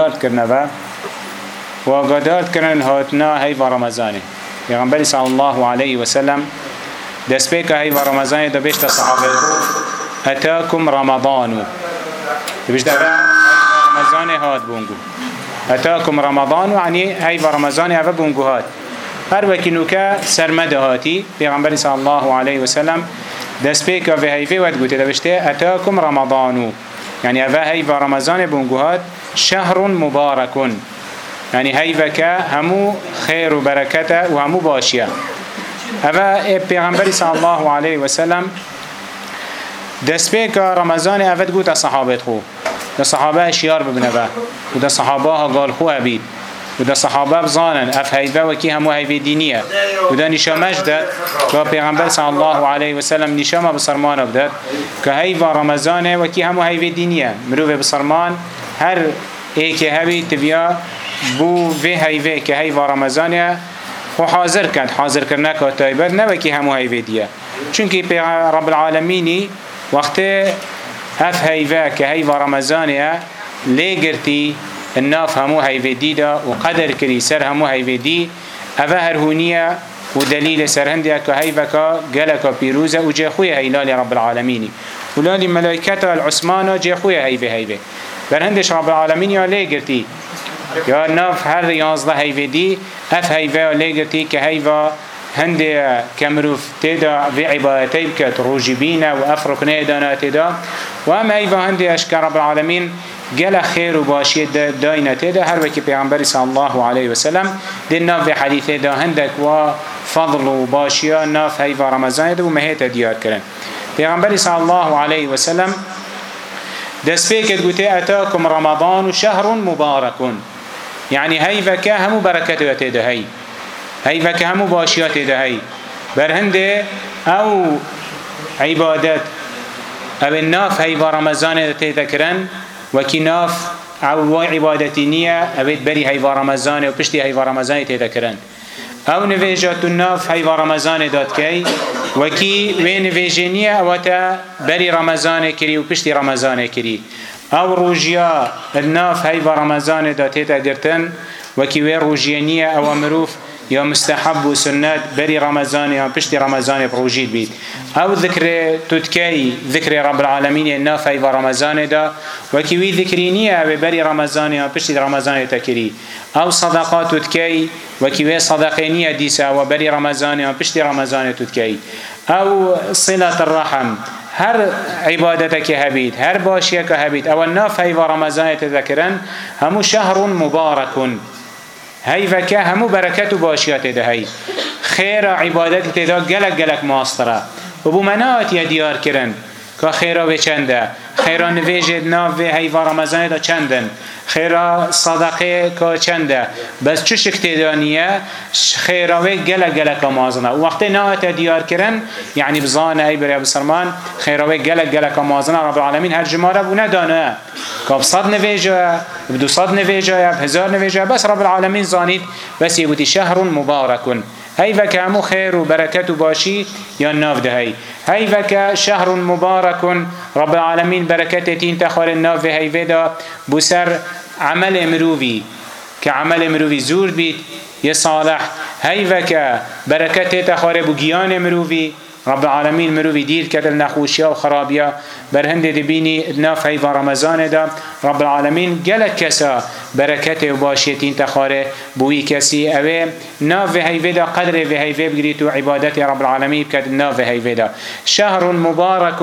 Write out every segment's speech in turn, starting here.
قداد کرنا و و قداد کرن هاتنا هی و رمضانه پیغمبر صلی الله علیه و سلم دست به که هی و رمضانه دا بیشت صحابه اتاکم رمضانو بیشت رمضانه هات بونگو اتاکم رمضانو یعنی هی و رمضانه و بونگو هات هر وکی نوکه سرمده هاتی پیغمبر صلی الله علیه و سلم دست به که و هیفه ود گوته دا بیشت اتاکم رمضانو یعنی اوه هی و رمضانه بونگو هات شهر مبارك يعني هيفك همو خير وبركة وهمو باشية هذا پیغمبر صلى الله عليه وسلم دست پیک رمضان اول گوت صحابت خو د صحابه شیار ببنه و د صحابه ها قال خو ابید و د صحابه بزانن اف هیبه و کی همو هیبه دینیه و د نشامش داد و پیغمبر صلی الله علیه و سلم نشامه بسرمان داد که هیبه رمضان و کی همو هیبه دینیه مروه بسرمان هر ایکی هوی تبیا بو وی هیوه که هیوه رمزانه خو حاضر کرد حاضر کرنا که تایبت نوکی همو هیوه دیه چونکی پی رب العالمینی وقتی هف هیوه که هیوه رمزانه لی گرتی الناف همو هیوه دی دا و قدر کری سر همو هیوه دی اوه هر هونیه و دلیل سرهندیا که هیوکا گلکا پیروزه و جه خوی هیلال رب العالمینی ولال ملائکتا العثمانا جه خوی هیوه هیوه برهندش رب العالمین یا لیگرتی یا نف هر یازده هیویدی اف هیوه لیگرتی که هیوه هنده کمروف تیدا وی عبادتی بکت روجی بینه و اف رکنه دانه تیدا و هم هیوه هنده اشکر رب العالمین گله خیر و باشی داینه تیدا هر وکی پیغمبری صلی الله علیه وسلم دین ناف حدیثه دا هندک و فضل و باشی ناف هیوه رمزانه دا و مهیت دیار کرن پیغمبری صلی الله علیه وسلم دەست پێکرد گوتێ ئەتاکم ڕەمەضان و شەهڕون مبارەکون یعنی هەیڤەکە هەموو بەرەکەتەوە تێدەهەی هەیڤەکە هەموو باشیە تێدەهەی بەرهەندێ ئەو عیبادەت ئەوێ ناف هەیڤە ڕەمەزانێ تێدەکرن وەکی ناف ئەو عیبادەتی نییە ئەوێت بەری هەیڤە ڕەمەزانێ و پشتی هەیڤە ڕەمەزانی تێدەکرن ئەو نوێژات و ناف هەیڤە ڕەمەزانێ دادکەی وەکی وێن نوێژێنیە ئەوەتە بەری ڕەمەزانێ کری و پشتی ڕەمەزانێ کری ئەو ڕوژیا ناف هەیڤ ڕەمەزانێدا تێتا گرتن وەکی وێ ڕوژیە نییە ئەوە مرۆڤ یا مستحب و سنت بری رمضان یا پشت رمضان پروژید بید او ذکر تدکی ذکر رب العالمین نافی و رمضان دا و کیوی ذکری نیه به بری رمضان یا پشت رمضان تکری او صدقات تدکی و کیوی صدقه نیه دیسا و بری رمضان یا پشت رمضان تدکی او صلة الرحم هر عبادتك هبيت هر باشيك هبيت او النافي و رمضان تذكرن هم شهر مبارك هەیڤەکە هەموو بەرەکەت و باشیا تێدا هەی خێرە عیبادەتی تێدا گەلک گەلک ماسترە و بوو مەناوەتیە دیارکردن کە خێرا بێ چەندە خێرا نوێژێت ناوێ هەیڤ ڕەمەزانێدا چەندن خێرا سەدەقێ کە چەندە بەس چ شک تێدانیە خێراوێ گەلە گەلەکە مازنە وەختەی ناوەتە دیارکردن یعنی بزانە ئەی برێ بسەرمان خێراوێ گەلە گەلەکە مازنە ڕەبعاالەمین هەر ژمارە بوو نەدانە کابسەد نوێژە بدوسەد نوێژە هزار نوێژە بەس ڕەبعاالەمین زانیت بەسی وتی شەهرون مبارەکون هيفك همو خير وبركات باشي يا ناف دهي هيفك شهر مبارك رب العالمين بركاتتين تخوال الناف هيفدا بسر عمل مروفي كعمل مروفي زور بيت يا صالح هيفك بركاتت تخوال بجيان مروفي رب العالمین مروی دیر کرد نخوشیا و خرابیا بر هنده دبینی نافعی و رمضان دا رب العالمین گلک کسا برکت و باشیتین تخاره بوی کسی اوه ناف و هیوه دا قدر و هیوه بگرید و عبادت رب العالمین بکد ناف و هیوه دا شهر مبارک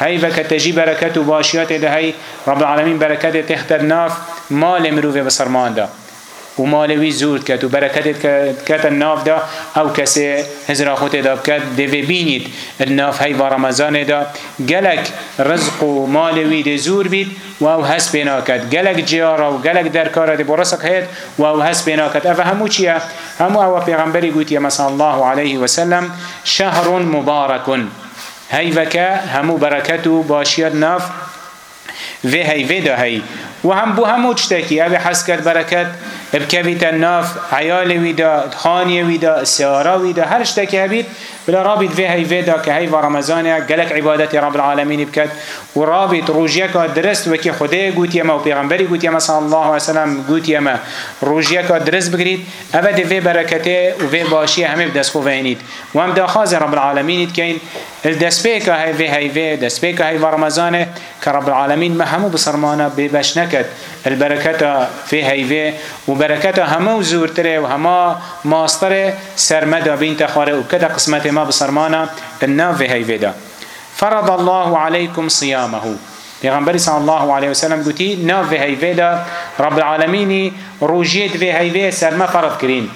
هیوه کتجی برکت و باشیات دا هی رب العالمین برکت تختر ناف مال مروی بسرمان دا و مالوی زورد کرد و برکتت کرد ناف دا او کسی هزرا خود دا کرد دوی بینید ناف هی و رمضان دا گلک رزق و مالوی دی زور بید و او هست بینا کرد گلک جیارا و گلک درکارا دی برسق هید و او هست بینا کرد او همو چیه؟ همو او پیغمبری گوتی مثلا الله علیه وسلم شهر مبارکن هی وکا همو برکت و باشید ناف و هی و دا هی و هم بو همو چتکی او حس کرد برکت بکەویتە ناف عیالێوی دا خانیەوی دا سیاراوی دا هەر شتێکی هەبیت بلا رابط في هاي فيدا كهي رمضان قالك عبادة رب العالمين بكت ورابط روجيك درست وكي خدي قوت يما وبيغمبري قوت يما صلى الله عليه وسلم قوت يما روجيك درست بقريت أبدا في بركته وفي باشي هم بدس خوفينيت وهم داخاز رب العالمين كين الدس بيك هاي في هاي في دس بيك هاي رمضان كرب العالمين ما همو بصرمانا بباش نكت البركة في هاي في وبركته همو زورتره وهما ماستره سرمدا بين تخاره وكذا قسمته پێما بسەرمانە ناوێ هەیوێدا فەرەد الله عليكم صيامه پێغمبەری صلی الله عليه وسلم گوتی ناوێ هەیوێدا رب العالمینی ڕۆژێت وێ هەیوێ سەرمە فەرەد کرین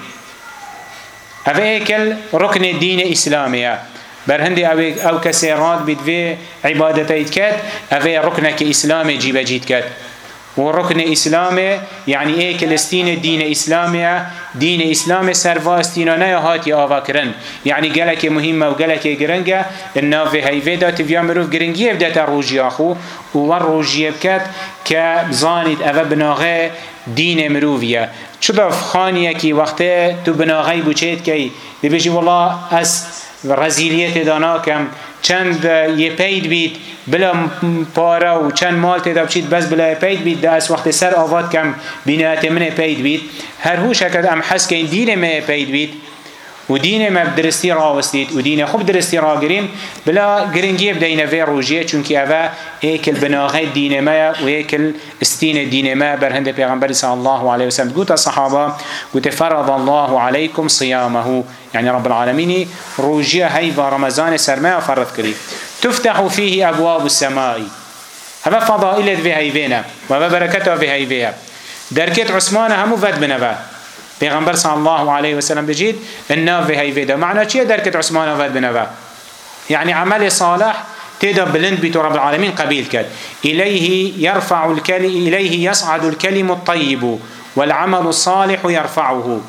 ئەوێ هێکل ڕکنێ دینە ئیسلامەیە برهندي او او كسيرات بدفي عبادتيت كات اوي ركنك اسلامي جيبجيت كات وركن إسلامي يعني إيه كلستين دين إسلامي دين إسلامي سروا استينانا يهاتي آوا كرن يعني قالك مهمة وقالك قرنجة إنه في هيفيدا تفيا مروف قرنجي يبدأ روجي أخو وروجي بكت كبزانت أفا بناغي دين مروفيا شو بفخانيا كي وقته تو بناغي بوچيت كي بيجي والله أس رزيلية داناكم چند یه پید بید بلا پارا و چند مال تیدا بچید بس بلا پید بید دا از وقت سر آواد کم بینات من پید بید هر هوش هکد ام حس که این دین من پید بید و دینێ مە درستی ڕاوەستیت و دینە خوب درستی ڕاگرین بلا گرنگی بدەینە بێ ڕۆژیە چونکی ئەوە هێکل بناغی دینێمەیە و هێکل استینە دینێمە بەرهندە پێغمبەری صلی الله عليه وسلم گوتە سەحابە گوتە فەرض الله عليكم صيامه يعني رب العالمين ڕۆژیە هەی بە ڕەمەزانە سەرمایە فەرض کردی تفتح فيه أبواب السماء هذا فضائلة بهايبينا وما بركته بهايبيها دركت عثمان همو فد بنبه پیغمبر صلی الله علیه و سلم بجید الناف هی ویدا معنی چیه درکت عثمان افاد بنوا یعنی عمل صالح تدا بلند بيت رب العالمين قبيل كد إليه يرفع الكلم إليه يصعد الكلم الطيب والعمل الصالح يرفعه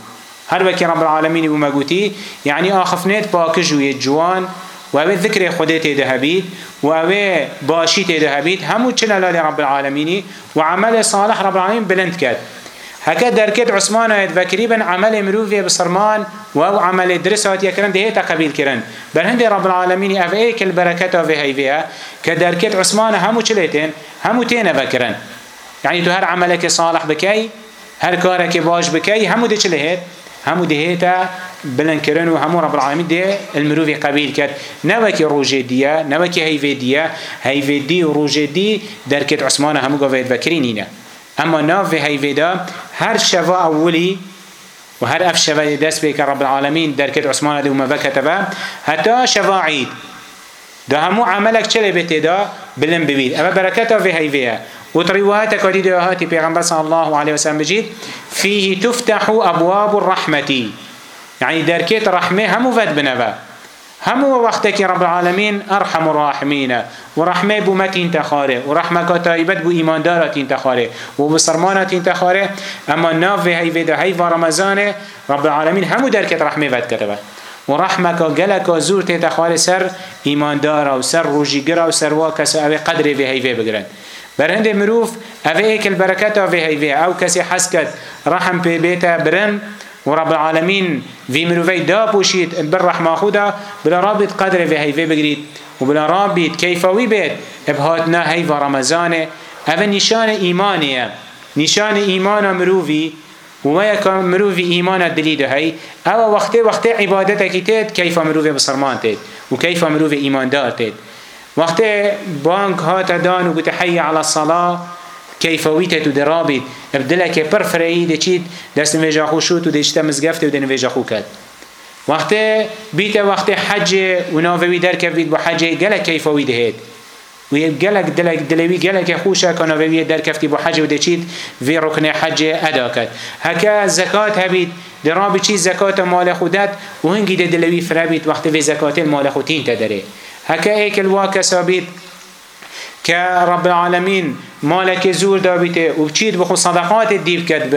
هر وكي رب العالمين بمقوتي يعني آخفنات باكجو يجوان وأوي ذكر خده تدهبيت وأوي باشي تدهبيت همو چلا لرب العالمين وعمل صالح رب العالمين بلند كد هەکە دەرکێت عوسمانایەت بەکریبن عملی مرۆڤێ بسرمان و ئەو عملی درساتیەکردن دێتە قبیلکردن بەرهندی ڕبلعاالمینی ئەفەیەکل بەرەکەتەوە هەیوەیە کە دەرکێت عوسمانە هەموو چلێتێن هەموو تێنە بەکردن یعنی تو هەر عملێکی ساڵح بکەی هەر کارێکی باش بکەی هەموو دەچ لەهێت هەموو دەهێتە بلندکردن و هەموو ڕبلعامی دێ المرۆڤی قبیل کرد نەوەکی ڕۆژێ دیە نەوەکی هەیوێ دیە هەیوێدی و ڕۆژێدی دەرکێت عوسمانە هەموو گەڤێت بەکرینینە ئەمە ناوێ هەیوێدا هر شفا اولی و هر اف شفا دست به که رب العالمین در کت عثمان دو مفکت و حتی شفا عید ده همو عملك چلی بیت دا بلن ببید اما برکتا فی هیویه و روایت کدی دعاهاتی پیغمبر صلی الله علیه وسلم بجید فیه تفتح ابواب الرحمتی یعنی يعني در کت رحمه همو ود بنوه هەموو وەختێکی ڕبعاالمین ئەرحەم و ڕاحمینە و ڕحمەی بوومەتین تەخارێ و ڕحمەکە تایبەت بوو ئیماندارەتین تەخارێ و بسەرمانەتین تەخارێ ئەمە ناوێ هەیێدا هەی ڕەمەزانێ ڕبعاالمین هەموو دەرکێت ڕحمێ بەدکەتەوە و ڕحمەکە گەلەکە زور تێتە خوارێ سەر ئیماندارە و سەر ڕژیگررا و سەروا کەسە ئەوێ قدرێ وێ هەیێ بگرن. برهنده مروف اوه ایک البرکت اوه هیوه او کسی حس کد رحم پی بیتا برن و رب العالمین وی مروی دا پوشید بر رحمه خدا بلا رابط قدر وی هیوه بگرید و بلا رابط کیفاوی بید ابهاتنا هیو رمزانه اوه نشان ایمانیه نشان ایمان مروی وما يكون مروفي إيمانا دليده هاي أو وقت وقت عبادتك تيت كيف مروفي بصرمان تيت وكيف مروفي إيمان دار تيت وقت بانك هات دان وقت حي على الصلاة کەیفەویتێت و دەڕابیت بدلەکێ پڕ فرەیی دەچیت دەست نوێژە خوشوت و دەیشتە مزگەفت و دەنوێژە خوکات وەختێ بیتە وەختێ حەجێ و ناوەوی دەرکەویت بۆ حەجێ گەلە کەیفەوی دەهێت و گەلک دلک دلوی گەلکە خوشە کەناوەویە دەرکەفتی بۆ حەجێ و دەچیت وێ ڕکنێ حەجێ ئەداکات هەکە زەکات هەبیت درابی چی زکات مال خودت و هنگی دلوی فرابیت وقتی وی زکات مال خودین تدره هکا ایکل وا کسابیت که رب العالمین مالک زور دا بیته و چید بخو صدقات دیب کد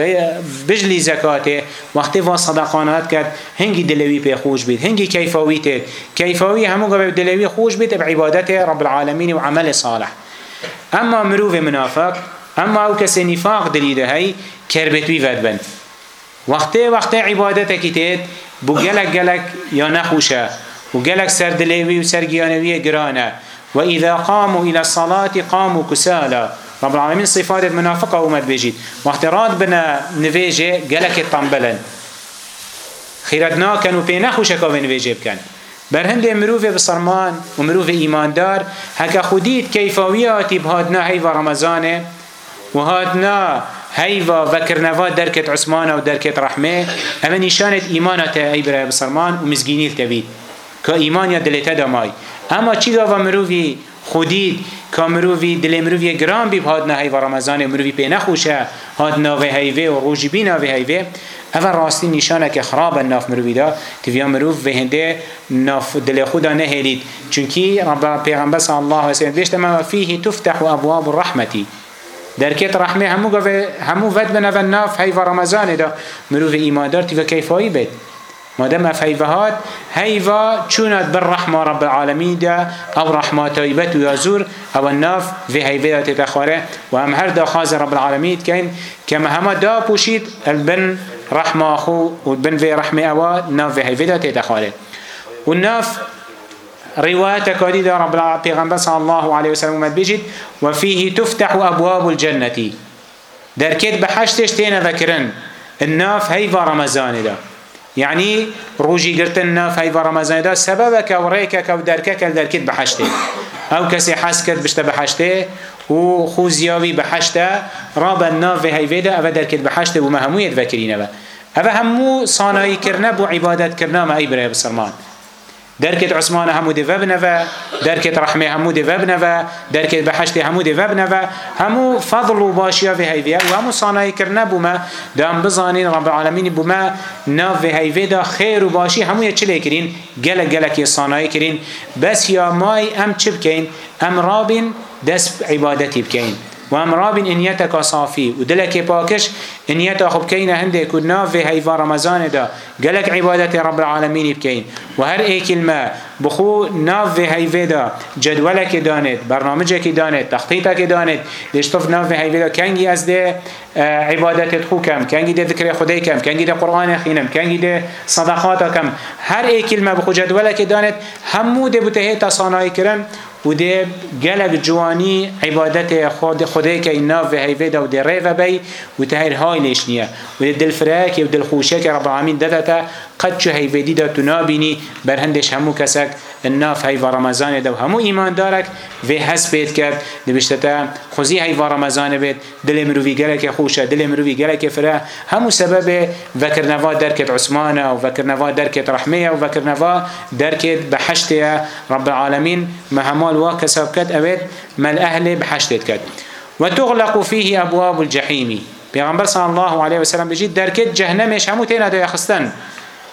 بجلی زکاته وقتی وا صدقانات کد هنگی دلوی پی خوش بید هنگی کیفاوی تید کیفاوی همو گوه دلوی خوش بید بعبادت رب العالمین و عمل صالح اما مروف منافق اما او کسی نفاق دلیده هی کربتوی ود بند وقتی وقتی عبادت کتید بو گلک گلک یا نخوشه و گلک سر دلوی و سر گیانوی گرانه وإذا قاموا إلى الصلاة قاموا كسالا رب العالمين صفات المنافقة ومد بيجيت واحتراد بنا نفيجي قلك الطنبلا خيردنا كانوا بينخوشك ونفيجي بكان برهند مروف بصرمان ومروف إيمان دار هكا خديت كيفاوياتي بهادنا هيفا رمضان وهادنا هيفا وكرنفا دركت عثمان ودركت رحمة أما نشانة إيمانة أي برا بصرمان ومزقيني التبيت كإيمان يدلت دماي اما چی گاوا مروی خودید که مروی دل مروی گران بی هاد نه و رمضان مروی پی نخوشه هاد ناوه هیوه و روش بی ناوه هیوه اول راستی نشانه که خراب ناف مروی دا تیویا مروف و هنده ناف دل خدا نهلید چونکی رب پیغمبر صلی الله علیه و سلم دیشت ما فیه تفتح و ابواب الرحمتی درکت رحمه همو همو ود بنو ناف هی و رمضان دا مروی ایماندار تیویا کیفایی بید مادەم ئەف هەیڤەهات هەیڤا چونات بر ڕەحما ڕەب العالەمیندا ئەو ڕەحما تایبەت و یا زور ئەوە ناف وێ هەیڤەدا تێتە خوارێ و ئەم هەردا خازە ڕەب العالەمی بکەین کەمە هەمە داپوشید ئەلبن ڕەحما خو و بن وێ ڕەحمێ ئەوە ناف وێ هەیڤەدا تێتە خوارێ و ناف رواية كريدة رب العالمين صلى الله عليه وسلم بيجد وفيه تفتح أبواب الجنة دركت بحشتش تينا ذكرن الناف هيفا رمزان ده یعنی ڕۆژی گرتن نافای بە ڕەمەزاندا سەبەبەکە و ڕێکەکە و دەرکەکە دەرکت بەحشتێ ئەو کەسی حەز کرد بشتە بەحشتێ و خوزیاوی بەحشتە ڕابە ناوێ هەیوێدا ئەوە دەرکت بەحشتێ و مە هەموویت بەکرینەوە ئەوە هەموو ساناییکردە بۆ عیبادەتکردنامە ئەی برێ بسلمان درکت عثمان همو دی وب نوا درکت رحمه همو دی وب نوا درکت بهشت همو دی وب نوا همو فضل و باشیا و هیویا و همو صانای کرنا بوما دام بزانین رب العالمین بوما ناو و هیوی دا خیر و باشی همو یه چلی کرین گله گله کی صانای کرین بس یا مای ام چبکین ام رابین دست عبادتی بکین وامرابین انیت کا صافی و دلک پاکش انیت خوب کین هنده کو ناف هیوا رمضان دا گلک عبادت رب العالمین بکین و هر ای کلمه بخو ناف هیوا دا جدولک دانید برنامجه کی دانید تخطیطه کی دانید دشتف ناف هیوا دا کنگی از ده عبادت خو کم کنگی ده ذکر خدای کم کنگی ده قرآن خینم کنگی ده صدقات کم هر ای کلمه بخو جدولک دانید همو ده بتهی تصانای کرن و دێ گەلک جوانی عیبادەتێ خۆ خودێکی ناو هەیێدا و دێ ڕێڤەبەی و تهیر های نێش نییە و دڵفرەکی و دڵخوشێکی ڕبامین دەدەتە قد چه هیویدی دا تو نابینی بر هندش همو کسک الناف هی و رمضان دا و همو ایمان دارک و حس بید کرد نبشته تا خوزی هی و رمضان بید دل مروی گلک خوشه دل مروی گلک فره همو سبب وکرنوا درکت عثمانه و وکرنوا درکت رحمه و وکرنوا درکت بحشت رب العالمین مهمال و کساب کد اوید مل اهل بحشتت کد وتغلق فيه أبواب الجحيم پیغمبر صلی الله علیه و سلم بجید درکت جهنمش همو تینا دا یخستن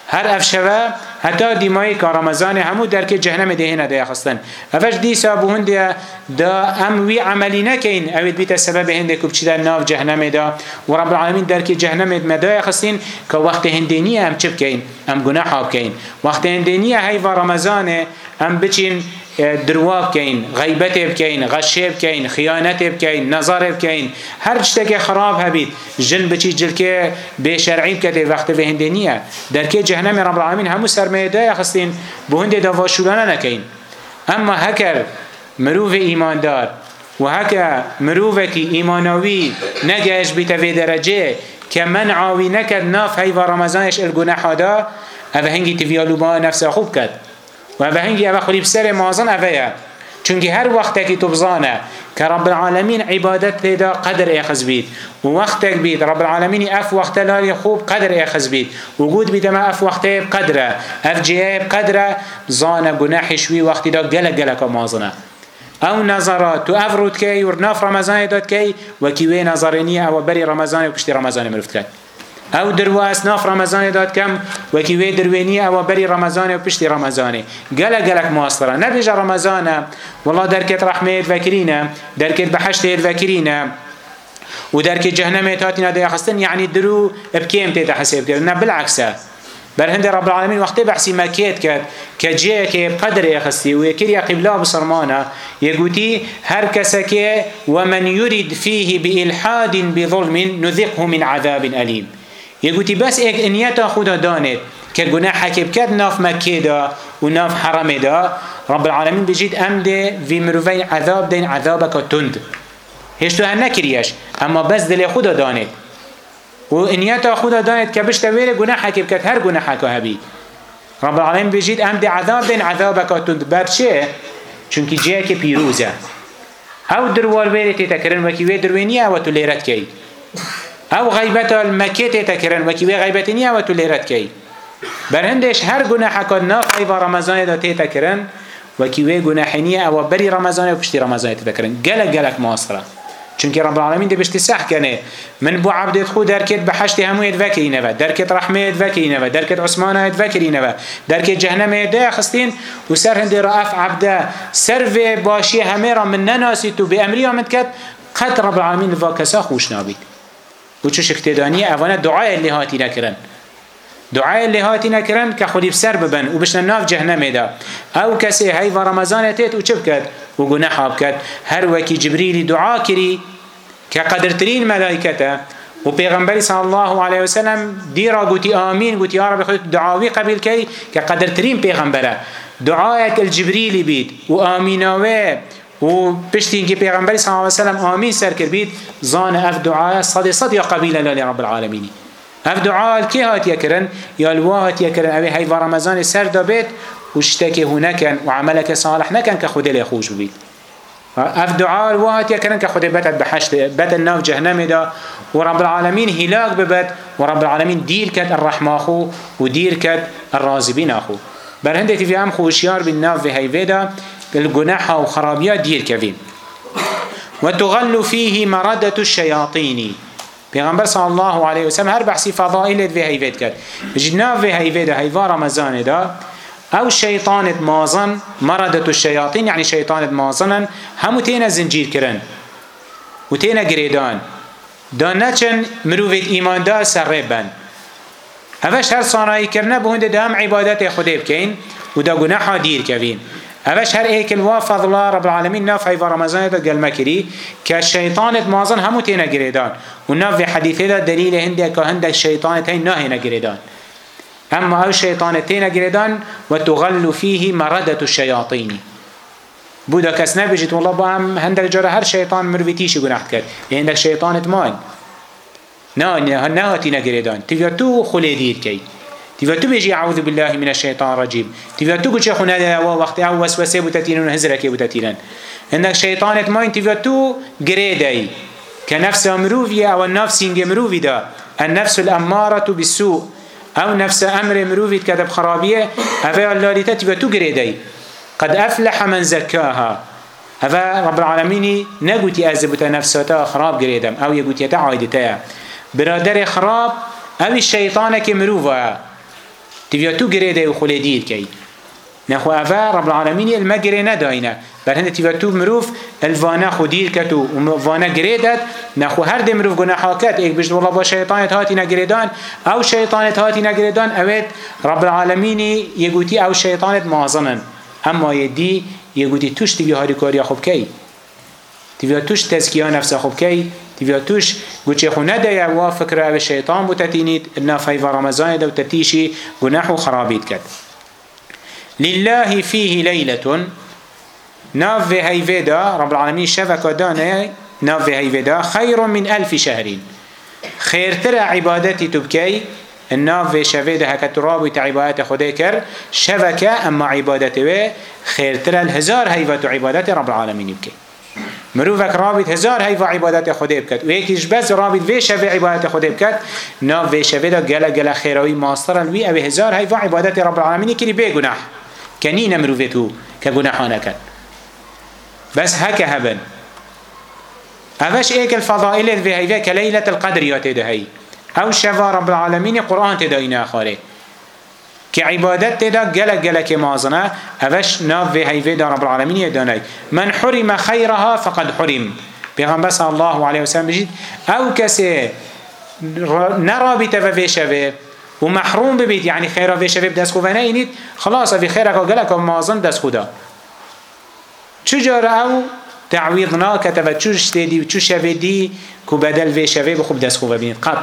هر افشوه حتی دیمایی که رمضان همو درک جهنم دهینه ده خستن افش دیسا بوهن ده دا اموی عملی نکین اوید بیت سبب هنده کب چی در ناف جهنم دا و رب العالمین درک جهنم مدای خستین که وقت هندینی هم چی بکین هم گناه ها بکین وقت هندینی هیوا رمضانه ئەم بچین دروا بکەین غیبەتێ بکەین غەشێ بکەین خیانەتێ بکەین نەزارێ بکەین هەر شتێکی خراب هەبیت ژن بچی جلکێ بێشەرعی بکەێ وەختە بە هێندێ نییە دەرکێ جەهنەمی ڕەبڵامین هەموو سەرمەیەدای خستین بۆ هەندێ داواشولانە نەکەین ئەمە هەکەر مرۆڤ ئیماندار وهەکە مرۆڤێکی ئیمانەوی نەگەشت بیتە وێ دەرەجێ کە من عاوی نەکرد ناف هەیوە ڕەمەزانش ئەلگونەحادا ئەوە هەنگی تڤیالوبا نەفسە خوب کرد و به هنگی اوه خوری بسر مازن اوه چونکی هر وقتکی تو بزانه که رب العالمین عبادت تیدا قدر اخذ بید و وقتک بید رب العالمین اف وقت لاری خوب قدر اخذ بید وجود بید ما اف وقتی بقدره اف جیه بقدره زانه گناحش وی وقتی دا گلک گلک مازنه او نظرات تو افرود کی ورناف رمضان داد کی وکی وی نظرنیه او بری رمضان و کشتی رمضان مرفت کرد او درواس ناف رمضان داد کم و کی وی دروینی او بری رمضان و پشتی رمضان گلا گلک مواصله نبیج رمضان والله درکت رحمت وکرینه درکت بحشت وکرینه و درکت جهنم تاتینا دی خستن یعنی درو ابکیم تی تحسب کرد نه بالعکسه بل هند رب العالمين وقت بحثي ما كيت كات كجيه كي قدر يخستي ويكير يقبلا بصرمانا يقولي هر كسكي ومن يريد فيه بإلحاد بظلم نذقه من عذاب أليم یەگوتی بەس ئێک نیەتە خوددا دانێت کە گوناحەکێ بکات نافمە کێدا و ناف حەڕەمێدا رب العالمین بژیت ئەم دێ وی مرۆڤی عذاب دەین عذابەکە تند هێشتا هەر نەکریەش ئەمما بەس دلێ خوددا دانێت و نیەتە خوددا دانێت کە بشتە وێرە گوناحەکێ بکات هەر گوناحەکە هەبیت رب العالمین بژیت ئەم دێ عذاب دەین عذابەکە تند بەرچێ چونکی جەیەکێ پیرۆزە ئەو دروار وێرە تێتەکردن وەکی وێ دروێنیە ئەوە تو لێرەت کەیت ئەو غیبەتە مەکێتێتەکردن وەکی وێ غیبەتی نییە وە تو لێرە بکەی بەرهندێش هەر گونەحەکە ناخی بە ڕەمەزانێدا تێتەکردن وەکی وێ گونەحینیە ئەوە بەری ڕەمەزانێ و پشتی ڕەمەزانێت دەکردن گەلە گەلک ماسرە چونکی رب العالمین دەبشتی سەحکەنێ من بۆ عبدێت خو دەرکێت بە حەشتی هەموویت وەکەینەوە دەرکێت ڕەحمەیەت وەکەینەوە دەرکێت عوسمانایەت وەکرینەوە دەرکێت جەهنەمەیە دەیەخستین و سەر هەندێ ڕەف عەبدە سەرێ باشی هەمێ ڕە من نەناسی تو بێ ئەمریە من کەت قەت رب العالمین ڤا کەسە خوش نابیت وچو شکتدانی اوانه دعای لهاتی نکرن دعای لهاتی نکرن که خودی بسر ببن و بشن ناف جهنم دا او کسی هی و رمضان تیت و چب کد و گناه حاب کد هر وکی جبریلی دعا کری که قدرترین ملائکتا و پیغمبری صلی الله علیه وسلم دیرا گوتی آمین گوتی یا رب خود دعاوی قبیل کری که قدرترین پیغمبره دعایت الجبریلی بید و آمیناوه و پشتی اینکه پیغمبر صلی الله علیه و سلم آمین سر کرد بید زان اف دعای صد صد یا قبیل لالی رب العالمینی اف دعای کی هات یکرن یا الوا هات یکرن اوی هی رمضان سر دابید و شتکی هنکن و عملک صالح نکن که خود لی خوش بید اف دعای الوا هات یکرن که خود بتد بحشت بد ناف جهنم دا و رب العالمین هلاک ببد و رب العالمین دیر کد الرحمه خو و دیر کد الرازبین خو بر هندی فی هم خوشیار بین ناف و هیوی دا الجناح وخرابيا دير كفين وتغل فيه مردة الشياطين پیغمبر صلی الله علیه و سلم هر بحثی فضائل و هیوید کرد بجنا و هیوید هیوا رمضان دا او شیطانت مازن مردت الشیاطین یعنی شیطانت مازنن همو تینا زنجیر کرن و تینا گریدان دانچن مروفید ایمان دا سر بند اوش هر سانایی کرنه بهند دام عبادت خود بکن و دا گناحا دیر کوین اوش هر ایک الوافظ الله رب العالمین ناف ایو رمضان دا گلمه کری که شیطانت مازن همو تینا گریدان و ناف حدیثه دا دلیل هنده که هنده شیطانت هین ناهینا گریدان اما او شیطانت تینا گریدان و تغل فیه مردت الشیاطینی بودا کس نبجید والله با هم هندک جاره هر شیطان مرویتیشی گناحت کرد هندک شیطانت مان نه نه هاتی نگریدان تیویا تو خلیدید که تيفتو بيجي أعوذ بالله من الشيطان الرجيم تيفتو كتش خونا دا وقت أو وسوسة بتتينون هزرك بتتينون هناك شيطانة ماين تيفتو قريداي كنفس مروفية أو النفس إنجي مروفي دا النفس الأمارة بالسوء أو نفس أمر مروفي كتب خرابية أفا الله لتا تيفتو قريداي قد أفلح من زكاها أفا رب العالمين نقوتي أزبت نفساتا خراب قريدم أو يقوتي تعايدتا برادر خراب أو الشيطانة كمروفة تبيو تو قريده وخولي دير كي نخو أفا رب العالمين يلما قري نداينا بل هند تبيو تو مروف الفانا خو دير كتو وفانا قريدت نخو هر دي مروف قناحاكات ايك بجد والله با شيطانت هاتينا قريدان او شيطانت هاتينا قريدان اويت رب العالمين يقوتي او شيطانت معظنا اما يدي يقوتي توش تبيو هاري كاريا خوب كي تبيو توش تزكية نفسه خوب كي تبيو توش وچی خو ندیا و فکر او شیطان بو تتینید انا فیف رمضان دو تتیشی گناح و خرابید کد لله فيه ليلة ناف هيفيدا رب العالمين شفك دانا ناف هيفيدا خير من ألف شهرين خير ترى عبادتي تبكي الناف شفيدا هكا ترابي تعبادات خدي كر شفك أما عبادته خير ترى الهزار هيفة عبادات رب العالمين يبكي مروفك رابط هزار هيفا عبادات خده بكت ويكيش بس رابط ويشف عبادات خده بكت ناف ويشف دا قلا قلا خيروي ماستر الوي او هزار هيفا عبادات رب العالمين كري بي گناح كنين مروفتو كگناحانك بس هكا هبن اوش ايك الفضائل ذي هيفا كليلة القدر ياتي دهي او شفا رب العالمين قرآن تداينا خاري که عبادت تدا گلک گلک مازنه اوش ناف و حیوه دان رب العالمین یدانه من حرم خیرها فقد حرم پیغمبر صلی الله علیه وسلم بجید او کسی نرابط و وشوه و محروم ببید یعنی خیره وشوه بدست خوبه نه اینید خلاص اوی خیره که گلک مازن دست خدا چجار او تعویض ناکت و چوش تدی و چوش شوه دی که بدل وشوه بخوب دست خوبه بینید قط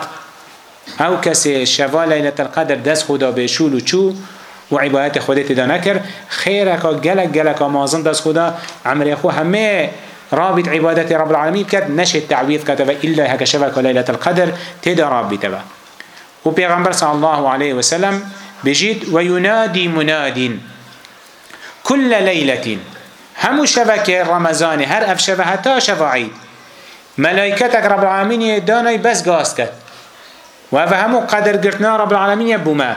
او کسی شوا لیلت القدر دست خدا به شول و چو و عبادت خودت دا نکر خیره که گلک گلک آمازن دست خدا عمری خو همه رابط عبادت رب العالمین کرد نشه تعویض کرد و الا هک شوا که لیلت القدر تدا رابطه و پیغمبر صلی الله علیه و سلم بجید و ینادی منادین كل ليلة همو شبكة رمضان هر اف شبه حتى شفاعي ملائكتك رب العالمين داناي بس قاس كت و فهمو قدر گرتنا رب العالمين بوما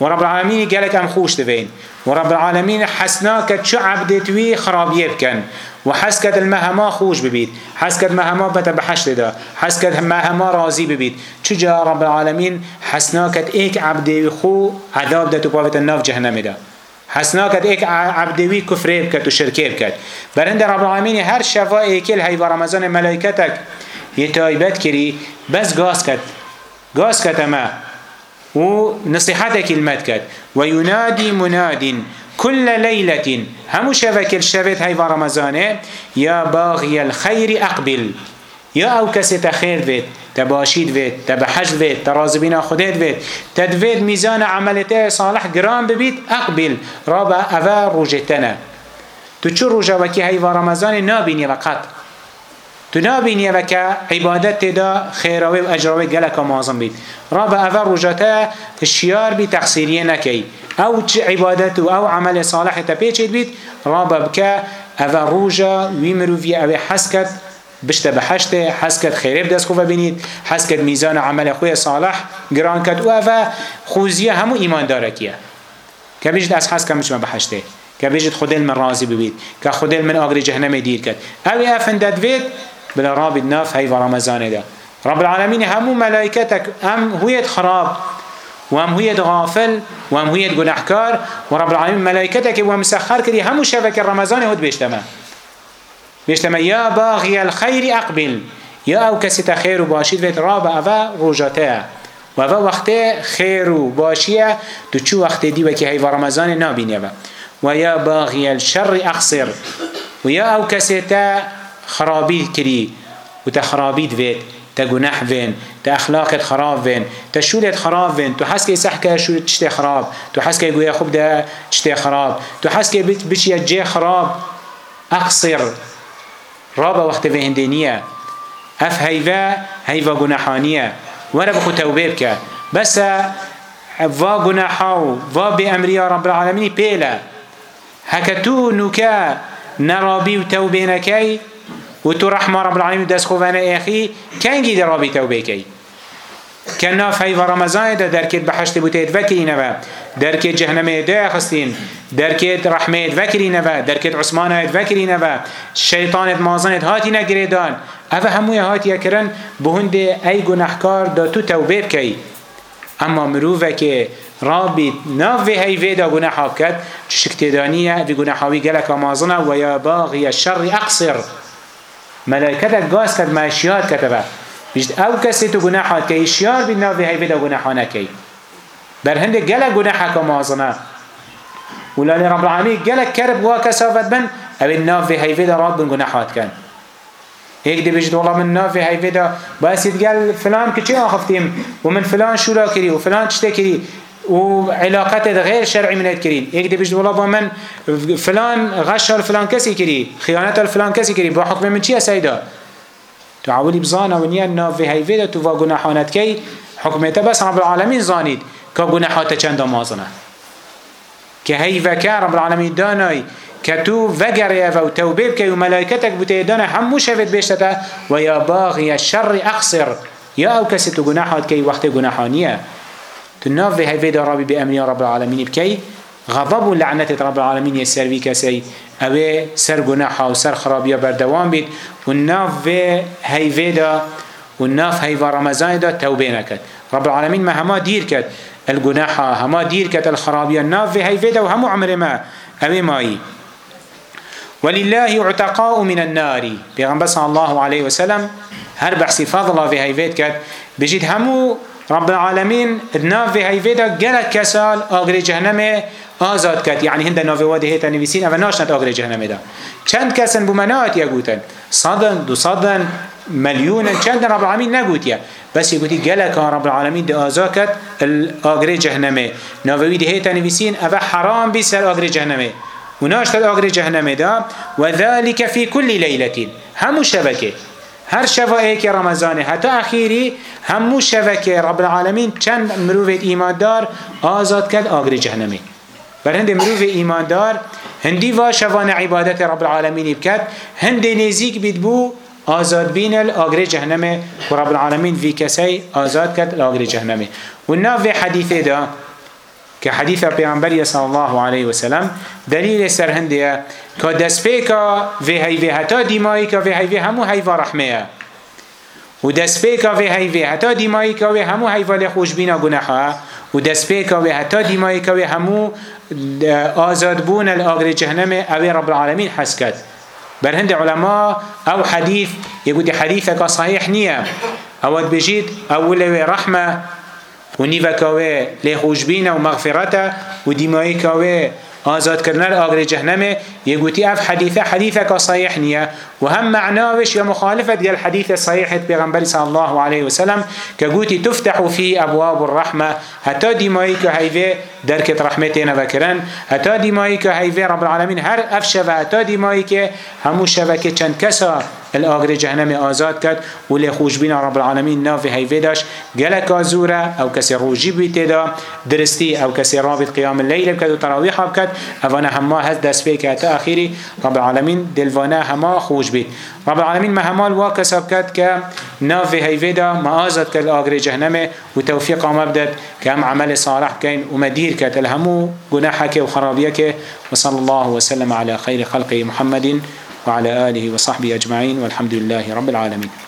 و رب العالمين قالك ام خوش تبين و رب العالمين حسناك شو عبدتوي خرابيه بكن وحس كد المهما خوش ببيت حس كد مهما بتبحشت ده حس كد مهما راضي ببيت شجا رب العالمين حسناك ايك عبدي خو عذاب ده تبافت النار جهنم ده حسناكت ایک عبدوی کفریب کت و شرکیب کت برند رب العالمین هر شفا ایکل هی و رمضان ملائکتک یه تایبت کری بس گاز کت قاس كتما ونصيحتك المتكت وينادي مناد كل ليلة هم شبك الشبت هاي رمضان يا باغي الخير أقبل يا أو كسي تخير بيت تباشید وید تبحج وید ترازبین خودت وید تدوید میزان عملته صالح گرام ببید اقبل رابع اوا روجتنا تو چه روجه وکی هی و رمضان نابینی وقت تو نابینیه وکا عبادت تدا خیراوی و اجراوی گلک و معظم بید را به اول رجاته کشیار بی تقصیریه نکی او چه عبادت و او عمل صالح تا پیچید بید را ببکا اول روژا وی مروفی او حس کد بشته به حشته حس کد خیره بدست خوبه بینید حس کد میزان عمل خوی صالح گران کد و او خوزیه همو ایمان دارکیه که بیشت از حس کد مشمه به حشته که بیشت خودل من راضی ببید که خودل من آگری جهنم دیر کد او افندت وید بلا رابي الناف هاي رمضان ده رب العالمين هم ملائكتك أم هويت خراب وام هويت غافل وام هويت گناهكار ورب العالمين ملائكتك ومسخر كدي هم شبك رمضان هود بيشتما بيشتما يا باغي الخير أقبل يا أو كسيت خير وباشيد بيت راب أفا رجاته وأفا وقت خير وباشية تو چو وقت دي وكي هاي رمضان نابين يبا ويا باغي الشر أقصر ويا أو كسيت خرابی کری و تا خرابی دوید تا گناح وین تا اخلاقت خراب وین تا شولت خراب وین تو حس که صح که شولت چته خراب تو حس که گویا خوب ده چته خراب تو حس که بچی جه خراب اقصر رابا وقت وهندنیه اف هیوا هیوا گناحانیه ولا بخو توبه بکه بس وا گناحاو وا به امری رب العالمین پیله هکتو نوکه نرابی و توبه نکی و تو رحمة رب العالمين دست خوفانا اخي كنگي در رابي توبه كنا في رمضان ده در كت بحشت بوتيت وكينا و در كت جهنم ده خستين در كت رحمه وكرينا و در كت عثمان وكرينا و شيطان مازن هاتينا گريدان اوه هموی هاتیه کرن بهند ای گناهکار دا تو توبه بکی اما مروفه که رابط ناف هی ویدا گناه ها کد چشکتدانیه وی گناه هاوی گلک آمازنه و یا باغی شر اقصر ملائکتت گاز کرد معشیات کتبه بیشت او کسی تو گناحات که ایشیار بین ناوی حیوه دا گناحانه کی بر هنده گلک گناحه که مازنه ولانی رب العالمی گلک کرب گوه کسافت بن او ناوی حیوه دا راد بن گناحات کن هيك دي بيجد والله من نافي هاي فيدا بس يتقال فلان كتير أخفتيم ومن فلان شو لا كري وفلان شتا كري وعلاقات غير شرعي من كرين هيك دبش والله من فلان غش فلان كسي كري خيانة فلان كسي كري بحكم من شيء سيدا تعاولي بزانا ونيا نافي هاي فيدا تو جناحانات كي حكمته بس رب العالمين زانيد كجناحات چند مازنا كهي وكا رب العالمين داناي كتو وقريا وتوبيب كي وملائكتك بتيدانا همو شفت بيشتتا ويا باغي الشر أقصر يا أو كسي تو جناحات كي وقت جناحانيه تناف في هاي فيدا ربي بأمنية رب العالمين بكي غضب ولعنة رب العالمين يسر في كسي أوي سر جناحة وسر خرابية بردوام بيت والناف في هاي فيدا والناف هاي رمضان دا توبة نكت رب العالمين ما هما دير كت الجناحة هما دير كت الخرابية الناف في هاي فيدا وهم عمر ما أوي ماي ولله عتقاء من النار بيغنبس الله عليه وسلم هر بحث فضلا في هاي فيد كت بجد همو رب العالمین ناوی هیویدا گلک کسال آگری جهنمه آزاد کرد یعنی هند ناوی واده هیتا نویسین او ناشنت آگری جهنمه دا چند کسن بومنات یا گوتن صدن دو صدن مليون چند رب العالمين نگوتیا بس يقولي جلك رب العالمين دي آزاكت الأجر جهنمي نووي دي هيتا نبيسين أبا حرام بي سر أجر جهنمي وناشت الأجر جهنمي دا وذلك في كل ليلة همو شبكه هر شفاعه که رمضانه حتی اخیری همو شفاعه که رب العالمین چند مروفت ایماندار آزاد کرد آگری جهنمی بر هند مروف ایماندار هندی و شفاعه عبادت رب العالمینی بکد هند نزیک بید بو آزاد بین الآگری جهنمه و رب العالمین وی کسی آزاد کرد الآگری جهنمه و ناف حدیثه ده کە حەدیثە پێیانبەریە سەڵ الله عليه وسلم دلیل سەر هەندەیە کە دەستپێکە وێ هەیوێ هەتا دیمایی کە وێ هەیوێ هەموو هەیوا ڕەحمەیە و دەستپێکە وێ هەیوێ هەتا دیمایی کە وێ هەموو هەیوا لێ خۆشببینە گونەخە و دەستپێکە وێ هەتا دیمایی کە وێ هەموو ئازادبوونە لە ئاگرێ جەهنەمێ ئەوێ ڕەبعاالەمین حەسکەت بەرهندە علما ئەو حەدیث یەگوتی حەدیثەکە صحیح نییە ئەوەت بژیت ئەو لەوێ ڕەحمە ونیو کاوه لی خوشبین و مغفرت و دیمایی کاوه آزاد کردن آگر جهنم یه گوتی اف حدیثه حدیثه که صحیح نیه وهم معناوش ومخالفة ديال الحديث الصحيح بيغنبري صلى الله عليه وسلم كقوتي تفتح في أبواب الرحمة حتى ديمائي كهيفي دركة رحمتنا بكرن حتى ديمائي كهيفي رب العالمين هر أفشفة حتى ديمائي كهمو شبكة چند كسا الآغر جهنم آزاد كد ولي خوشبين رب العالمين نافي هيفي داش قلق آزورة أو كسي روجي بيتدا درستي أو كسي رابط قيام الليل بكد وتراويح بكد أفانا هما هز دست فيك أتا أخيري رب العالمين دلوانا هما خوش خۆش بیت رب العالمین مهمال وا کەسە بکات کە ناوێ هەیوێدا مەازت کە لە ئاگری جەهنەمێ و تەوفیقا مەبدەت کە ئەم عملی صالح بکەین و مەدیر کە لە هەموو گوناحەکێ و خرابیەکێ وصلى الله وسلم على خير خلقه محمد وعلى آله وصحبه أجمعين والحمد لله رب العالمين